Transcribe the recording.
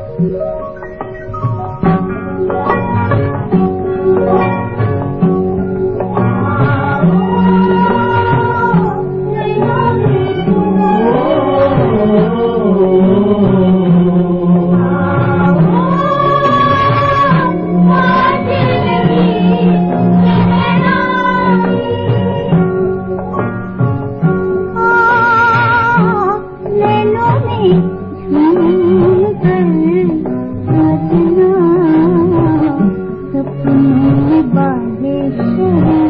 啊，没有你，啊，我怕见你，见不到你，啊，泪流满面。बाहेश्वरी